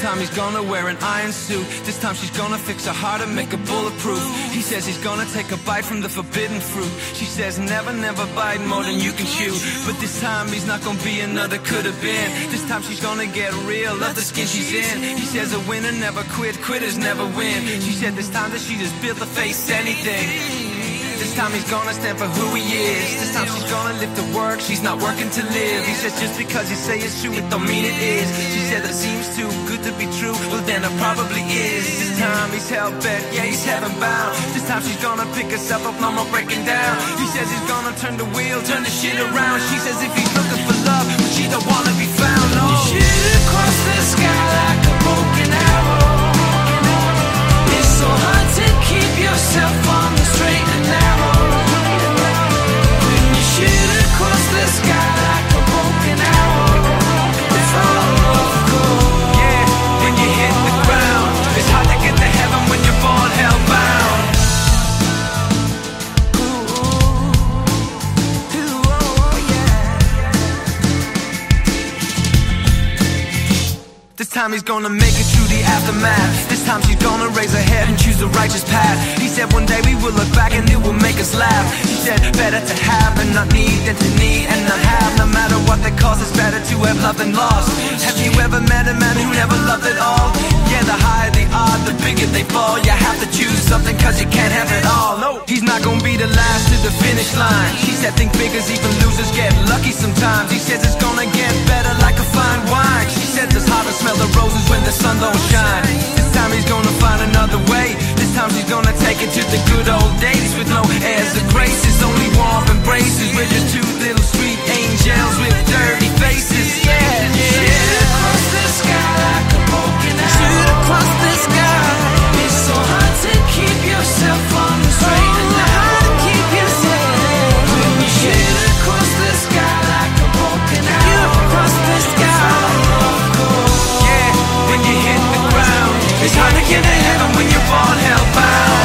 time he's gonna wear an iron suit. This time she's gonna fix her heart and make her bulletproof. He says he's gonna take a bite from the forbidden fruit. She says never, never bite more than you can chew. But this time he's not gonna be another could have been. This time she's gonna get real, love the skin she's in. He says a winner never quit, quitters never win. She said this time that she just built to face anything. This time he's gonna stand for who he is. This time she's gonna live to work, she's not working to live. He says just because you say it's true, it don't mean it is. She said that seems too good to be true, well then it probably is. This time he's hell bent, yeah he's heaven bound. This time she's gonna pick herself up, no more breaking down. He says he's gonna turn the wheel, turn the shit around. She says if he's looking for love, she don't wanna be found. Time he's gonna make it through the aftermath. This time she's gonna raise her head and choose the righteous path. He said one day we will look back and it will make us laugh. He said better to have and not need than to need and not have. No matter what the cost, it's better to have loved than lost. Have you ever met a man who never loved at all? Yeah, the higher the odd, the bigger they fall. You have to choose something cause you can't have it all. No, he's not gonna be the last to the finish line. He said think figures, even losers get lucky sometimes. He says it's gonna get As the graces, only warm embraces. We're just two little street angels with dirty faces. Yeah, yeah. Shoot across the sky like a broken arrow. Shoot across the sky. It's so hard to keep yourself on the straight and narrow. Oh, to keep yourself when you shoot across the sky like a broken arrow. Across the sky. Yeah, you hit the ground, it's hard to get to heaven when you're all hellbound.